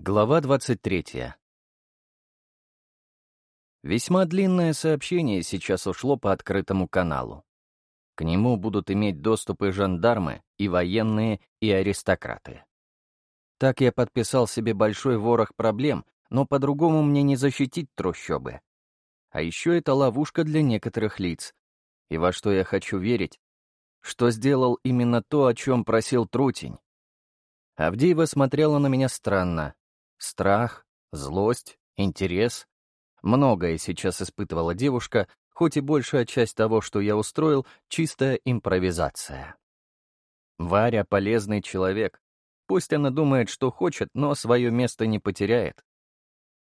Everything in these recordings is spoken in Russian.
Глава 23. Весьма длинное сообщение сейчас ушло по открытому каналу. К нему будут иметь доступ и жандармы, и военные, и аристократы. Так я подписал себе большой ворох проблем, но по-другому мне не защитить трущобы. А еще это ловушка для некоторых лиц. И во что я хочу верить? Что сделал именно то, о чем просил Трутень. Авдеева смотрела на меня странно, Страх, злость, интерес. Многое сейчас испытывала девушка, хоть и большая часть того, что я устроил, чистая импровизация. Варя — полезный человек. Пусть она думает, что хочет, но свое место не потеряет.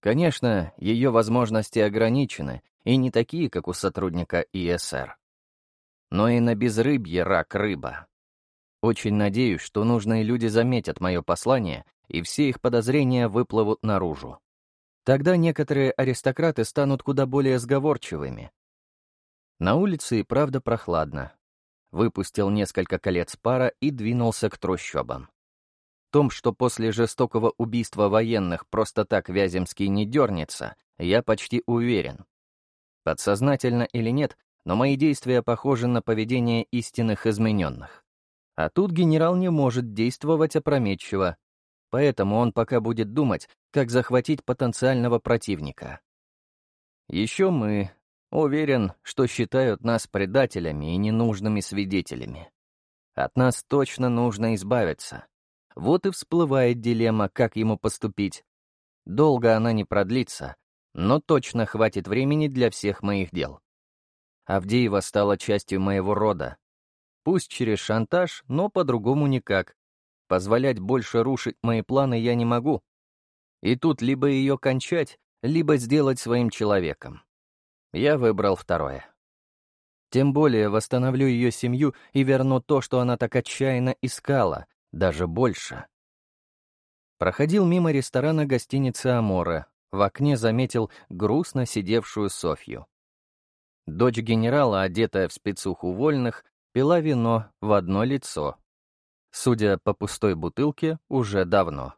Конечно, ее возможности ограничены, и не такие, как у сотрудника ИСР. Но и на безрыбье рак рыба. Очень надеюсь, что нужные люди заметят мое послание и все их подозрения выплывут наружу. Тогда некоторые аристократы станут куда более сговорчивыми. На улице и правда прохладно. Выпустил несколько колец пара и двинулся к трущобам. Том, что после жестокого убийства военных просто так Вяземский не дернется, я почти уверен. Подсознательно или нет, но мои действия похожи на поведение истинных измененных. А тут генерал не может действовать опрометчиво, поэтому он пока будет думать, как захватить потенциального противника. Еще мы, уверен, что считают нас предателями и ненужными свидетелями. От нас точно нужно избавиться. Вот и всплывает дилемма, как ему поступить. Долго она не продлится, но точно хватит времени для всех моих дел. Авдеева стала частью моего рода. Пусть через шантаж, но по-другому никак. Позволять больше рушить мои планы я не могу. И тут либо ее кончать, либо сделать своим человеком. Я выбрал второе. Тем более восстановлю ее семью и верну то, что она так отчаянно искала, даже больше. Проходил мимо ресторана гостиницы «Амора», в окне заметил грустно сидевшую Софью. Дочь генерала, одетая в спецуху вольных, пила вино в одно лицо, Судя по пустой бутылке, уже давно.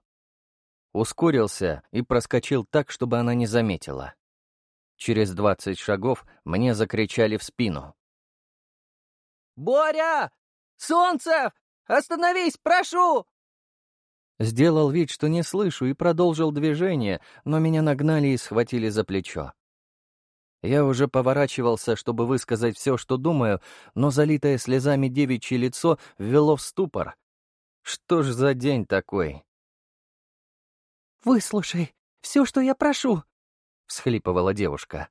Ускорился и проскочил так, чтобы она не заметила. Через двадцать шагов мне закричали в спину. «Боря! Солнце! Остановись, прошу!» Сделал вид, что не слышу, и продолжил движение, но меня нагнали и схватили за плечо. Я уже поворачивался, чтобы высказать все, что думаю, но залитое слезами девичье лицо ввело в ступор, что ж за день такой? «Выслушай все, что я прошу», — всхлипывала девушка.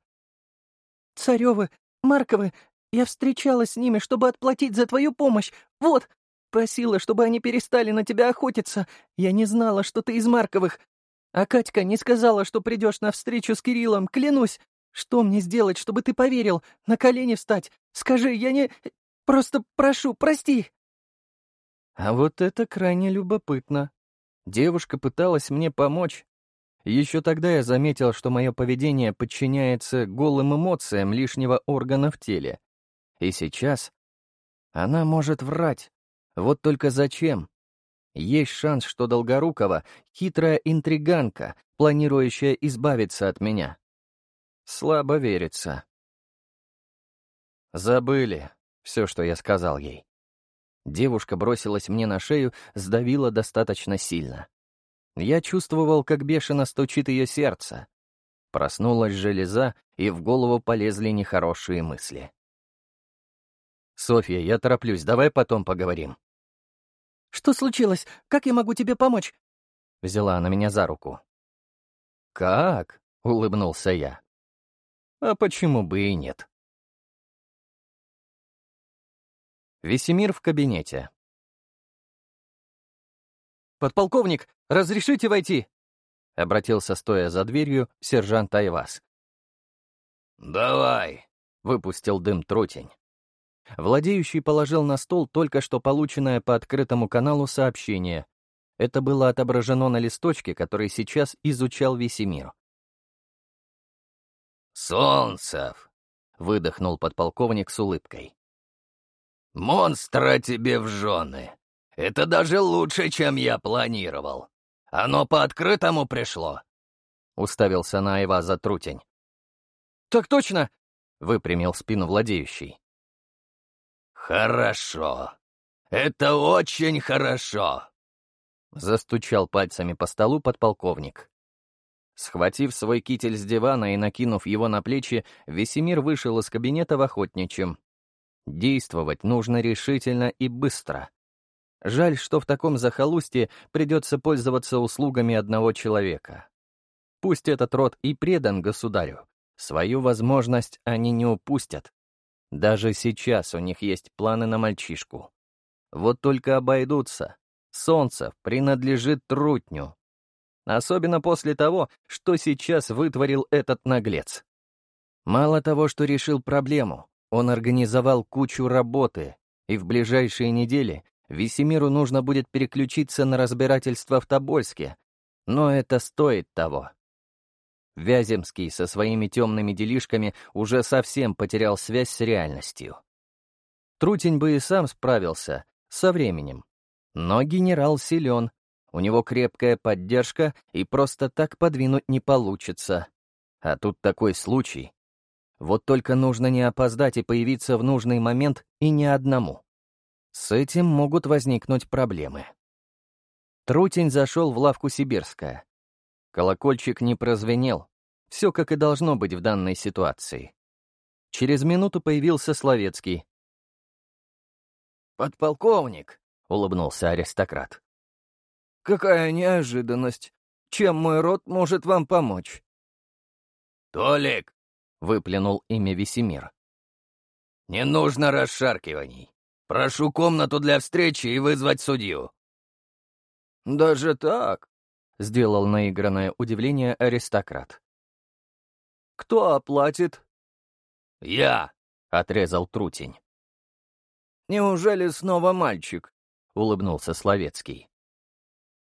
«Царевы, Марковы, я встречалась с ними, чтобы отплатить за твою помощь. Вот, просила, чтобы они перестали на тебя охотиться. Я не знала, что ты из Марковых. А Катька не сказала, что придешь на встречу с Кириллом, клянусь. Что мне сделать, чтобы ты поверил? На колени встать? Скажи, я не... Просто прошу, прости!» А вот это крайне любопытно. Девушка пыталась мне помочь. Еще тогда я заметил, что мое поведение подчиняется голым эмоциям лишнего органа в теле. И сейчас она может врать. Вот только зачем? Есть шанс, что Долгорукова — хитрая интриганка, планирующая избавиться от меня. Слабо верится. Забыли все, что я сказал ей. Девушка бросилась мне на шею, сдавила достаточно сильно. Я чувствовал, как бешено стучит ее сердце. Проснулась железа, и в голову полезли нехорошие мысли. «Софья, я тороплюсь, давай потом поговорим». «Что случилось? Как я могу тебе помочь?» Взяла она меня за руку. «Как?» — улыбнулся я. «А почему бы и нет?» Весемир в кабинете. «Подполковник, разрешите войти?» — обратился, стоя за дверью, сержант Айвас. «Давай», — выпустил дым трутень. Владеющий положил на стол только что полученное по открытому каналу сообщение. Это было отображено на листочке, который сейчас изучал Весемир. «Солнцев», — выдохнул подполковник с улыбкой. «Монстра тебе в жены. Это даже лучше, чем я планировал. Оно по открытому пришло?» — уставился на Айваза Трутень. «Так точно!» — выпрямил спину владеющий. «Хорошо. Это очень хорошо!» Застучал пальцами по столу подполковник. Схватив свой китель с дивана и накинув его на плечи, Весемир вышел из кабинета в охотничьем. Действовать нужно решительно и быстро. Жаль, что в таком захолустье придется пользоваться услугами одного человека. Пусть этот род и предан государю, свою возможность они не упустят. Даже сейчас у них есть планы на мальчишку. Вот только обойдутся. Солнце принадлежит трутню. Особенно после того, что сейчас вытворил этот наглец. Мало того, что решил проблему, он организовал кучу работы, и в ближайшие недели Весемиру нужно будет переключиться на разбирательство в Тобольске, но это стоит того. Вяземский со своими темными делишками уже совсем потерял связь с реальностью. Трутень бы и сам справился, со временем. Но генерал силен, у него крепкая поддержка, и просто так подвинуть не получится. А тут такой случай. Вот только нужно не опоздать и появиться в нужный момент и не одному. С этим могут возникнуть проблемы. Трутень зашел в лавку «Сибирская». Колокольчик не прозвенел. Все как и должно быть в данной ситуации. Через минуту появился Словецкий. «Подполковник», — улыбнулся аристократ. «Какая неожиданность! Чем мой род может вам помочь?» «Толик!» — выплюнул имя Весемир. «Не нужно расшаркиваний. Прошу комнату для встречи и вызвать судью». «Даже так?» — сделал наигранное удивление аристократ. «Кто оплатит?» «Я», — отрезал Трутень. «Неужели снова мальчик?» — улыбнулся Словецкий.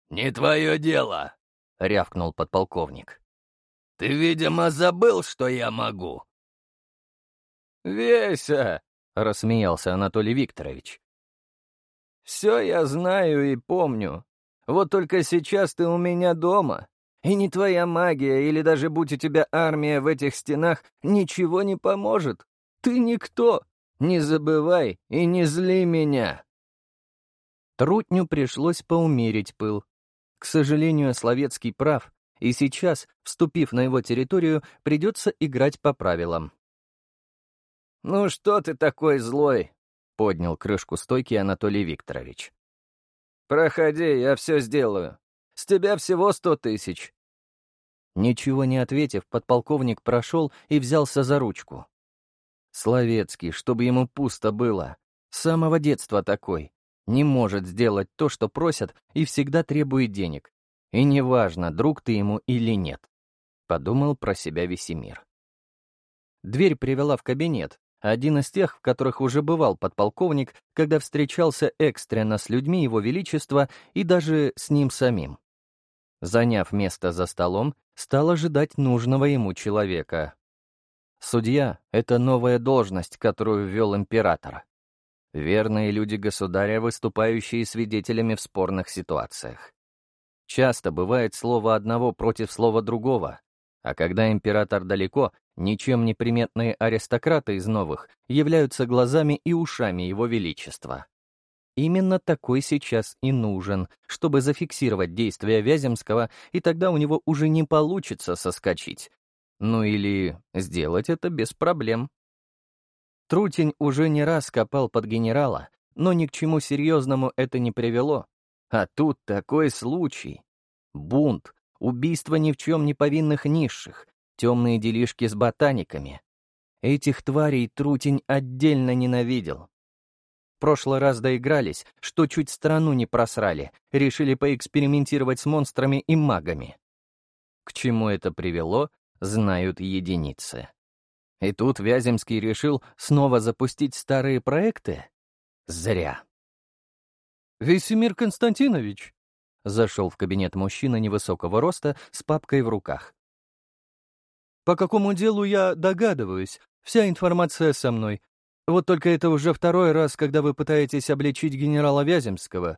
«Не твое дело», — рявкнул подполковник. «Ты, видимо, забыл, что я могу». «Веся!» — рассмеялся Анатолий Викторович. «Все я знаю и помню. Вот только сейчас ты у меня дома, и ни твоя магия или даже будь у тебя армия в этих стенах ничего не поможет. Ты никто. Не забывай и не зли меня». Трутню пришлось поумерить пыл. К сожалению, Словецкий прав, и сейчас, вступив на его территорию, придется играть по правилам. «Ну что ты такой злой?» — поднял крышку стойки Анатолий Викторович. «Проходи, я все сделаю. С тебя всего сто тысяч». Ничего не ответив, подполковник прошел и взялся за ручку. Словецкий, чтобы ему пусто было. С самого детства такой. Не может сделать то, что просят, и всегда требует денег. И неважно, друг ты ему или нет. Подумал про себя Весемир. Дверь привела в кабинет, один из тех, в которых уже бывал подполковник, когда встречался экстренно с людьми Его Величества и даже с ним самим. Заняв место за столом, стал ожидать нужного ему человека. Судья — это новая должность, которую ввел император. Верные люди государя, выступающие свидетелями в спорных ситуациях. Часто бывает слово одного против слова другого, а когда император далеко, ничем не приметные аристократы из новых являются глазами и ушами его величества. Именно такой сейчас и нужен, чтобы зафиксировать действия Вяземского, и тогда у него уже не получится соскочить. Ну или сделать это без проблем. Трутень уже не раз копал под генерала, но ни к чему серьезному это не привело. А тут такой случай. Бунт, убийство ни в чем не повинных низших, темные делишки с ботаниками. Этих тварей Трутень отдельно ненавидел прошлый раз доигрались, что чуть страну не просрали, решили поэкспериментировать с монстрами и магами. К чему это привело, знают единицы. И тут Вяземский решил снова запустить старые проекты? Зря. «Весемир Константинович!» — зашел в кабинет мужчина невысокого роста с папкой в руках. «По какому делу я догадываюсь? Вся информация со мной. Вот только это уже второй раз, когда вы пытаетесь обличить генерала Вяземского.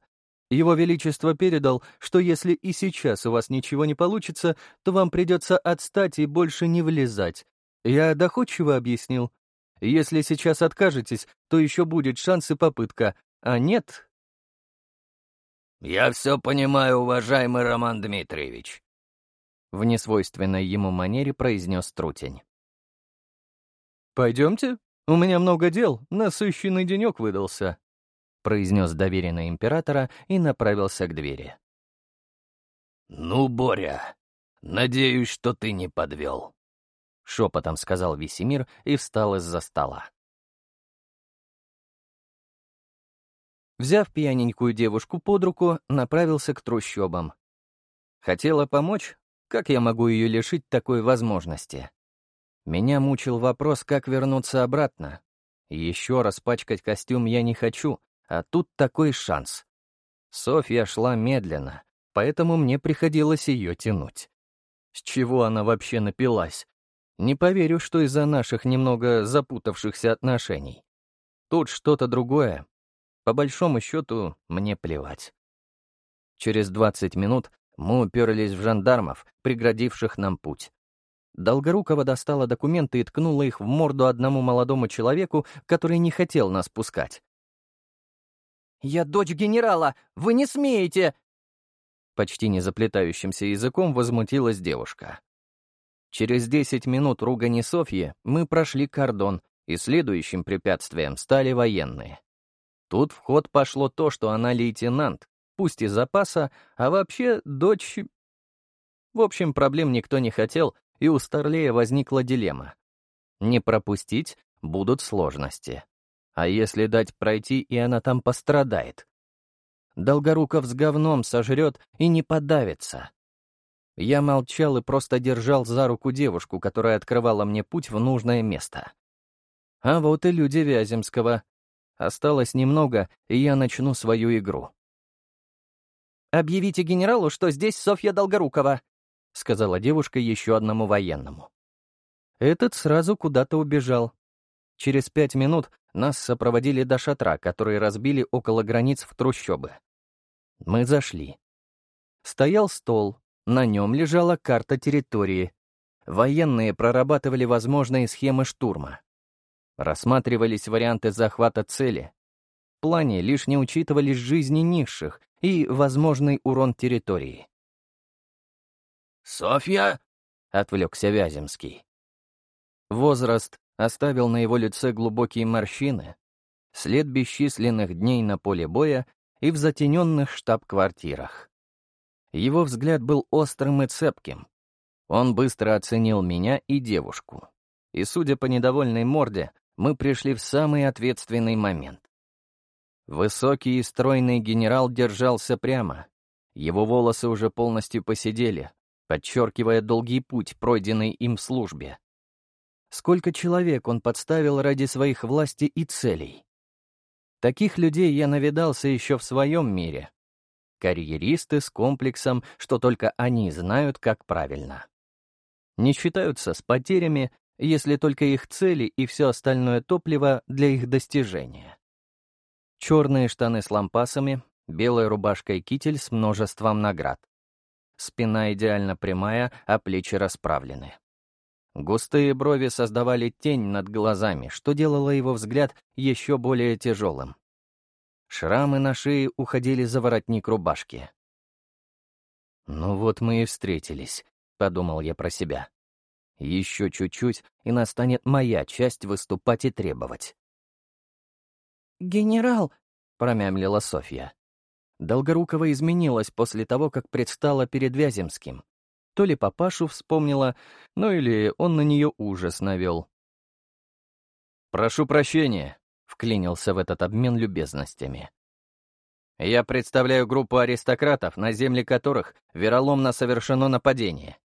Его Величество передал, что если и сейчас у вас ничего не получится, то вам придется отстать и больше не влезать. Я доходчиво объяснил. Если сейчас откажетесь, то еще будет шанс и попытка, а нет... «Я все понимаю, уважаемый Роман Дмитриевич», — в несвойственной ему манере произнес Трутень. «Пойдемте? У меня много дел, насыщенный денек выдался», — произнес доверенный императора и направился к двери. «Ну, Боря, надеюсь, что ты не подвел», — шепотом сказал Весемир и встал из-за стола. Взяв пьяненькую девушку под руку, направился к трущобам. Хотела помочь? Как я могу ее лишить такой возможности? Меня мучил вопрос, как вернуться обратно. Еще раз пачкать костюм я не хочу, а тут такой шанс. Софья шла медленно, поэтому мне приходилось ее тянуть. С чего она вообще напилась? Не поверю, что из-за наших немного запутавшихся отношений. Тут что-то другое. По большому счету, мне плевать. Через 20 минут мы уперлись в жандармов, преградивших нам путь. Долгорукова достала документы и ткнула их в морду одному молодому человеку, который не хотел нас пускать. «Я дочь генерала! Вы не смеете!» Почти не заплетающимся языком возмутилась девушка. Через десять минут ругани Софьи мы прошли кордон, и следующим препятствием стали военные. Тут в ход пошло то, что она лейтенант, пусть из запаса, а вообще дочь... В общем, проблем никто не хотел, и у Старлея возникла дилемма. Не пропустить будут сложности. А если дать пройти, и она там пострадает? Долгоруков с говном сожрет и не подавится. Я молчал и просто держал за руку девушку, которая открывала мне путь в нужное место. А вот и люди Вяземского. Осталось немного, и я начну свою игру. «Объявите генералу, что здесь Софья Долгорукова», — сказала девушка еще одному военному. Этот сразу куда-то убежал. Через пять минут нас сопроводили до шатра, который разбили около границ в трущобы. Мы зашли. Стоял стол, на нем лежала карта территории. Военные прорабатывали возможные схемы штурма. Рассматривались варианты захвата цели. В плане лишь не учитывались жизни низших и возможный урон территории. «Софья?» — отвлекся Вяземский. Возраст оставил на его лице глубокие морщины, след бесчисленных дней на поле боя и в затененных штаб-квартирах. Его взгляд был острым и цепким. Он быстро оценил меня и девушку. И, судя по недовольной морде, мы пришли в самый ответственный момент. Высокий и стройный генерал держался прямо. Его волосы уже полностью посидели, подчеркивая долгий путь, пройденный им в службе. Сколько человек он подставил ради своих власти и целей. Таких людей я навидался еще в своем мире. Карьеристы с комплексом, что только они знают, как правильно. Не считаются с потерями, если только их цели и все остальное топливо для их достижения. Черные штаны с лампасами, белая рубашка и китель с множеством наград. Спина идеально прямая, а плечи расправлены. Густые брови создавали тень над глазами, что делало его взгляд еще более тяжелым. Шрамы на шее уходили за воротник рубашки. «Ну вот мы и встретились», — подумал я про себя. «Еще чуть-чуть, и настанет моя часть выступать и требовать». «Генерал», — промямлила Софья. Долгорукова изменилась после того, как предстала перед Вяземским. То ли папашу вспомнила, ну или он на нее ужас навел. «Прошу прощения», — вклинился в этот обмен любезностями. «Я представляю группу аристократов, на земле которых вероломно совершено нападение.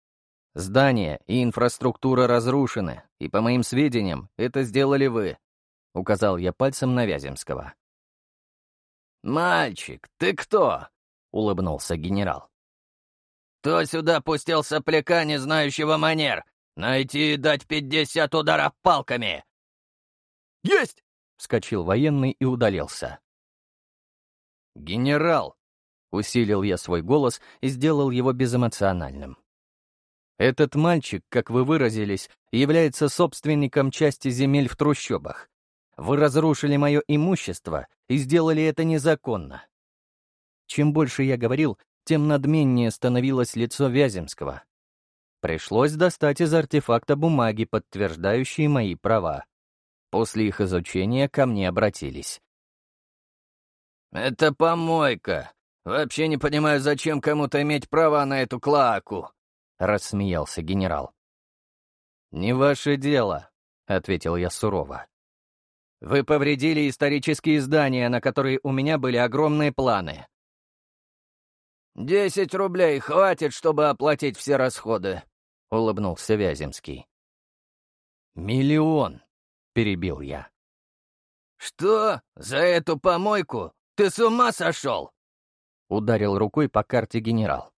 Здания и инфраструктура разрушены, и, по моим сведениям, это сделали вы», — указал я пальцем на Вяземского. «Мальчик, ты кто?» — улыбнулся генерал. Кто сюда пустил сопляка, не знающего манер? Найти и дать пятьдесят ударов палками!» «Есть!» — вскочил военный и удалился. «Генерал!» Усилил я свой голос и сделал его безэмоциональным. Этот мальчик, как вы выразились, является собственником части земель в трущобах. Вы разрушили мое имущество и сделали это незаконно. Чем больше я говорил, тем надменнее становилось лицо Вяземского. Пришлось достать из артефакта бумаги, подтверждающие мои права. После их изучения ко мне обратились. «Это помойка. Вообще не понимаю, зачем кому-то иметь права на эту клаку», — рассмеялся генерал. «Не ваше дело», — ответил я сурово. «Вы повредили исторические здания, на которые у меня были огромные планы». «Десять рублей хватит, чтобы оплатить все расходы», — улыбнулся Вяземский. «Миллион», — перебил я. «Что? За эту помойку? Ты с ума сошел?» — ударил рукой по карте генерал.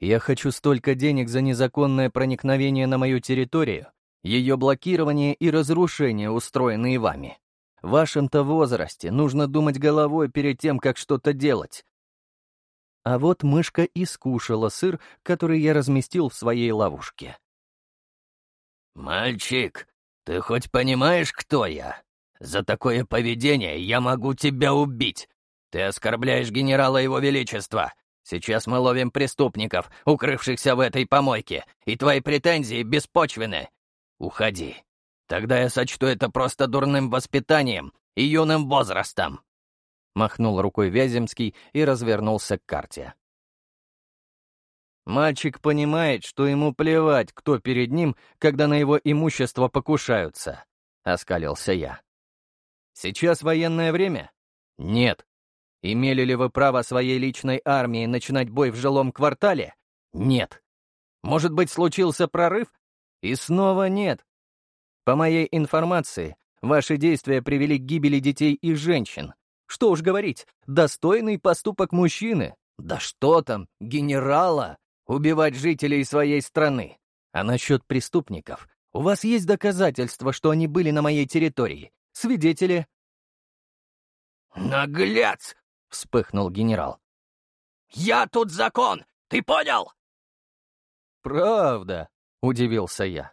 «Я хочу столько денег за незаконное проникновение на мою территорию, ее блокирование и разрушение, устроенные вами. В вашем-то возрасте нужно думать головой перед тем, как что-то делать». А вот мышка и скушала сыр, который я разместил в своей ловушке. «Мальчик, ты хоть понимаешь, кто я? За такое поведение я могу тебя убить. Ты оскорбляешь генерала его величества. Сейчас мы ловим преступников, укрывшихся в этой помойке, и твои претензии беспочвены. Уходи. Тогда я сочту это просто дурным воспитанием и юным возрастом». Махнул рукой Вяземский и развернулся к карте. Мальчик понимает, что ему плевать, кто перед ним, когда на его имущество покушаются, — оскалился я. Сейчас военное время? Нет. Имели ли вы право своей личной армии начинать бой в жилом квартале? Нет. Может быть, случился прорыв? И снова нет. По моей информации, ваши действия привели к гибели детей и женщин. Что уж говорить, достойный поступок мужчины. Да что там, генерала, убивать жителей своей страны. А насчет преступников, у вас есть доказательства, что они были на моей территории? Свидетели?» «Наглец!» — вспыхнул генерал. «Я тут закон! Ты понял?» «Правда», — удивился я.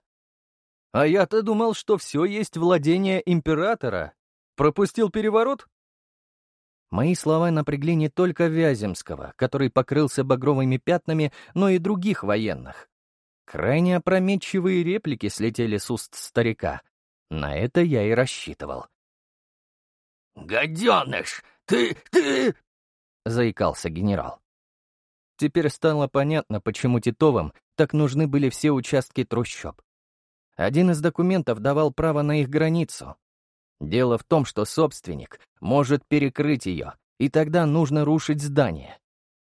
«А я-то думал, что все есть владение императора. Пропустил переворот?» Мои слова напрягли не только Вяземского, который покрылся багровыми пятнами, но и других военных. Крайне опрометчивые реплики слетели с уст старика. На это я и рассчитывал. «Гаденыш! Ты... ты...» — заикался генерал. Теперь стало понятно, почему Титовым так нужны были все участки трущоб. Один из документов давал право на их границу. Дело в том, что собственник может перекрыть ее, и тогда нужно рушить здание.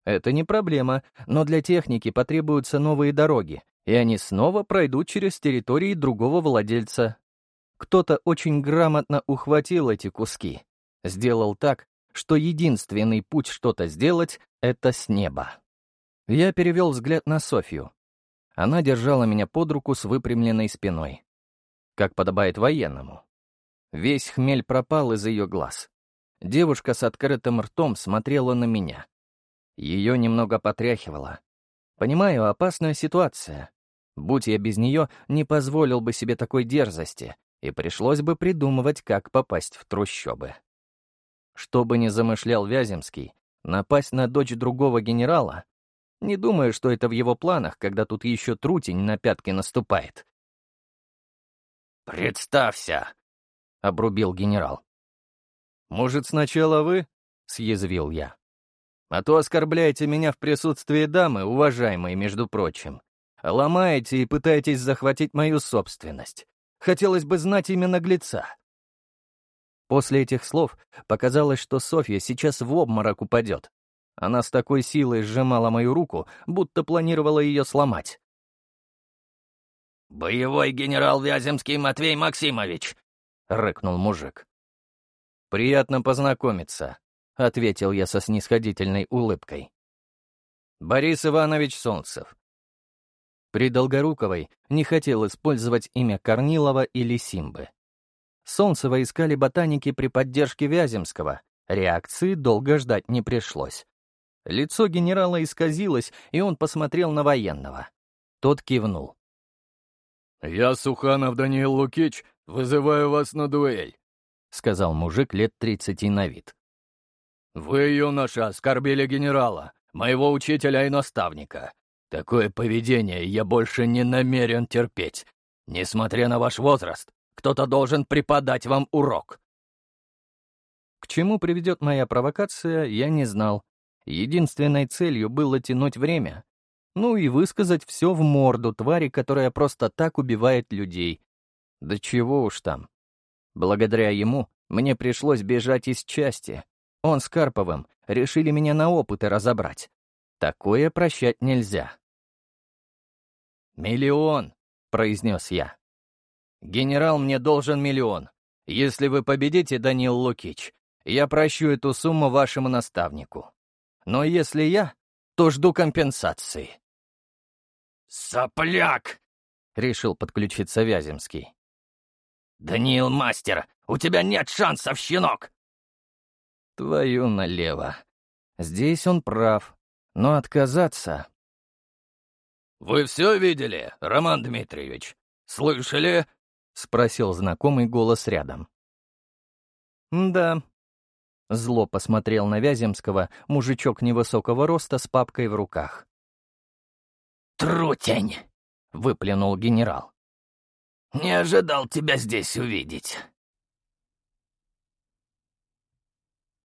Это не проблема, но для техники потребуются новые дороги, и они снова пройдут через территории другого владельца. Кто-то очень грамотно ухватил эти куски, сделал так, что единственный путь что-то сделать — это с неба. Я перевел взгляд на Софью. Она держала меня под руку с выпрямленной спиной. Как подобает военному. Весь хмель пропал из ее глаз. Девушка с открытым ртом смотрела на меня. Ее немного потряхивало. Понимаю, опасная ситуация. Будь я без нее, не позволил бы себе такой дерзости, и пришлось бы придумывать, как попасть в трущобы. Что бы ни замышлял Вяземский, напасть на дочь другого генерала, не думаю, что это в его планах, когда тут еще трутень на пятки наступает. «Представься!» — обрубил генерал. «Может, сначала вы?» — съязвил я. «А то оскорбляете меня в присутствии дамы, уважаемой, между прочим. Ломаете и пытаетесь захватить мою собственность. Хотелось бы знать имя наглеца». После этих слов показалось, что Софья сейчас в обморок упадет. Она с такой силой сжимала мою руку, будто планировала ее сломать. «Боевой генерал Вяземский Матвей Максимович!» — рыкнул мужик. «Приятно познакомиться», — ответил я со снисходительной улыбкой. «Борис Иванович Солнцев». При Долгоруковой не хотел использовать имя Корнилова или Симбы. Солнцева искали ботаники при поддержке Вяземского. Реакции долго ждать не пришлось. Лицо генерала исказилось, и он посмотрел на военного. Тот кивнул. «Я, Суханов Даниил Лукич, вызываю вас на дуэль», — сказал мужик лет тридцати на вид. «Вы, юноша, оскорбили генерала, моего учителя и наставника. Такое поведение я больше не намерен терпеть. Несмотря на ваш возраст, кто-то должен преподать вам урок». К чему приведет моя провокация, я не знал. Единственной целью было тянуть время. Ну и высказать все в морду твари, которая просто так убивает людей. Да чего уж там. Благодаря ему мне пришлось бежать из части. Он с Карповым решили меня на опыты разобрать. Такое прощать нельзя. «Миллион», — произнес я. «Генерал мне должен миллион. Если вы победите, Данил Лукич, я прощу эту сумму вашему наставнику. Но если я, то жду компенсации». «Сопляк!» — решил подключиться Вяземский. «Даниил Мастер, у тебя нет шансов, щенок!» Твою налево. Здесь он прав, но отказаться... «Вы все видели, Роман Дмитриевич? Слышали?» — спросил знакомый голос рядом. «Да», Зло посмотрел на Вяземского мужичок невысокого роста с папкой в руках. «Трутень!» — выплюнул генерал. «Не ожидал тебя здесь увидеть.